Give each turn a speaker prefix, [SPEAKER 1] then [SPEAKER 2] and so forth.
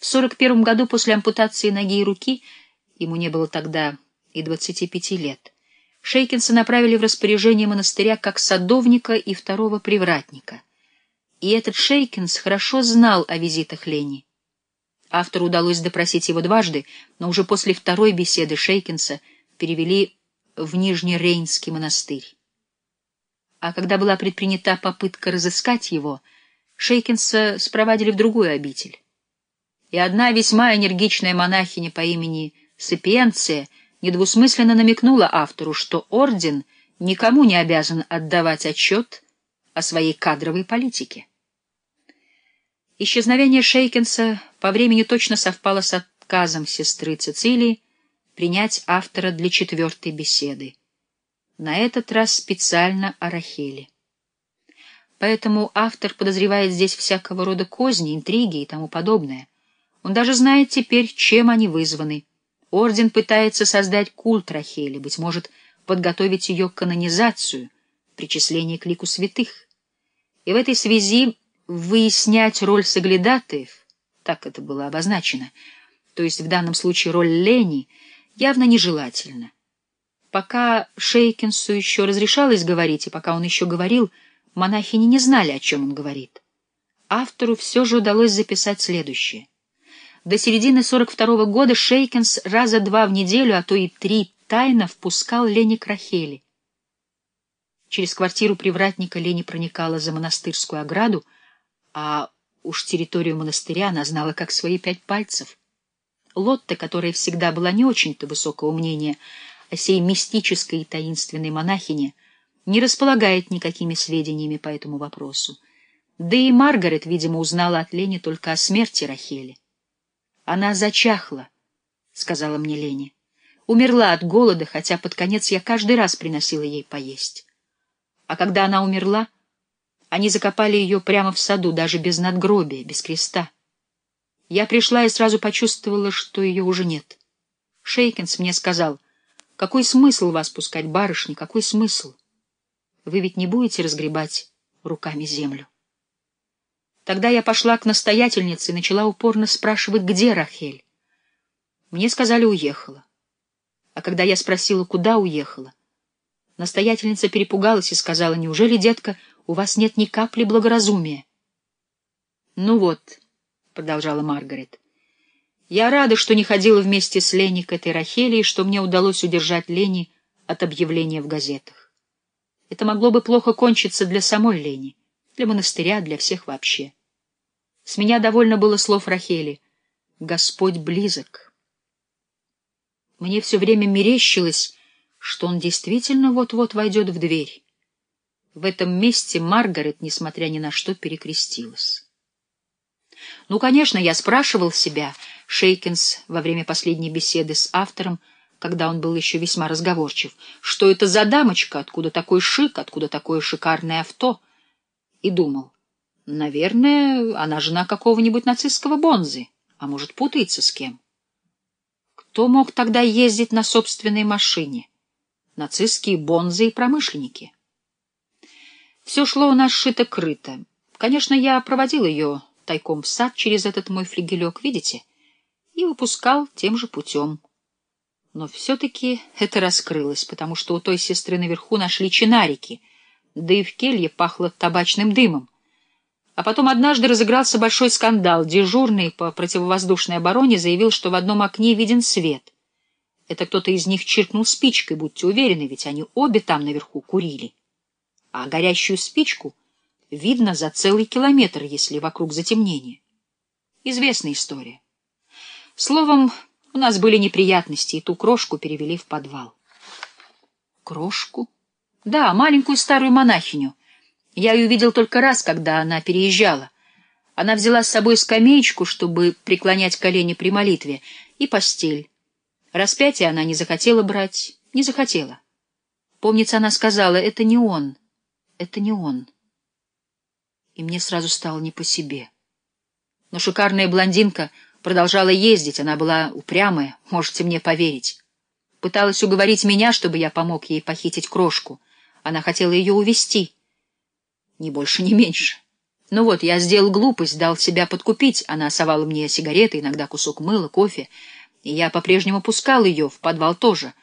[SPEAKER 1] В 41 году после ампутации ноги и руки, ему не было тогда и 25 лет, Шейкинса направили в распоряжение монастыря как садовника и второго привратника. И этот Шейкинс хорошо знал о визитах Лени. Автору удалось допросить его дважды, но уже после второй беседы Шейкинса перевели в Нижний Рейнский монастырь. А когда была предпринята попытка разыскать его, Шейкинса спровадили в другую обитель. И одна весьма энергичная монахиня по имени Сапиенция недвусмысленно намекнула автору, что орден никому не обязан отдавать отчет о своей кадровой политике. Исчезновение Шейкинса по времени точно совпало с отказом сестры Цицилии принять автора для четвертой беседы. На этот раз специально о Рахеле. Поэтому автор подозревает здесь всякого рода козни, интриги и тому подобное. Он даже знает теперь, чем они вызваны. Орден пытается создать культ Рахели, быть может, подготовить ее канонизацию, причисление к лику святых. И в этой связи выяснять роль соглядатаев, так это было обозначено, то есть в данном случае роль Лени, явно нежелательно. Пока Шейкинсу еще разрешалось говорить, и пока он еще говорил, монахини не знали, о чем он говорит. Автору все же удалось записать следующее. До середины 42 -го года Шейкинс раза два в неделю, а то и три, тайно впускал Лени к Рахели. Через квартиру привратника Лени проникала за монастырскую ограду, а уж территорию монастыря она знала как свои пять пальцев. Лотта, которая всегда была не очень-то высокого мнения о сей мистической и таинственной монахине, не располагает никакими сведениями по этому вопросу. Да и Маргарет, видимо, узнала от Лени только о смерти Рахели. «Она зачахла», — сказала мне Лени. «Умерла от голода, хотя под конец я каждый раз приносила ей поесть. А когда она умерла, — они закопали ее прямо в саду, даже без надгробия, без креста. Я пришла и сразу почувствовала, что ее уже нет. Шейкинс мне сказал, какой смысл вас пускать, барышни, какой смысл? Вы ведь не будете разгребать руками землю. Тогда я пошла к настоятельнице и начала упорно спрашивать, где Рахель. Мне сказали, уехала. А когда я спросила, куда уехала, настоятельница перепугалась и сказала, неужели, детка, у вас нет ни капли благоразумия. — Ну вот, — продолжала Маргарет, — я рада, что не ходила вместе с Лени к этой Рахели и что мне удалось удержать Лени от объявления в газетах. Это могло бы плохо кончиться для самой Лени, для монастыря, для всех вообще. С меня довольно было слов Рахели «Господь близок». Мне все время мерещилось, что он действительно вот-вот войдет в дверь. В этом месте Маргарет, несмотря ни на что, перекрестилась. Ну, конечно, я спрашивал себя, Шейкинс во время последней беседы с автором, когда он был еще весьма разговорчив, что это за дамочка, откуда такой шик, откуда такое шикарное авто, и думал, наверное, она жена какого-нибудь нацистского бонзы, а может, путается с кем. Кто мог тогда ездить на собственной машине? Нацистские бонзы и промышленники. Все шло у нас шито-крыто. Конечно, я проводил ее тайком в сад через этот мой флигелек, видите, и выпускал тем же путем. Но все-таки это раскрылось, потому что у той сестры наверху нашли чинарики, да и в келье пахло табачным дымом. А потом однажды разыгрался большой скандал. Дежурный по противовоздушной обороне заявил, что в одном окне виден свет. Это кто-то из них чиркнул спичкой, будьте уверены, ведь они обе там наверху курили а горящую спичку видно за целый километр, если вокруг затемнение. Известная история. Словом, у нас были неприятности, и ту крошку перевели в подвал. Крошку? Да, маленькую старую монахиню. Я ее видел только раз, когда она переезжала. Она взяла с собой скамеечку, чтобы преклонять колени при молитве, и постель. Распятие она не захотела брать, не захотела. Помнится, она сказала, это не он, это не он. И мне сразу стало не по себе. Но шикарная блондинка продолжала ездить, она была упрямая, можете мне поверить. Пыталась уговорить меня, чтобы я помог ей похитить крошку. Она хотела ее увести. Ни больше, ни меньше. Ну вот, я сделал глупость, дал себя подкупить. Она совала мне сигареты, иногда кусок мыла, кофе. И я по-прежнему пускал ее, в подвал тоже.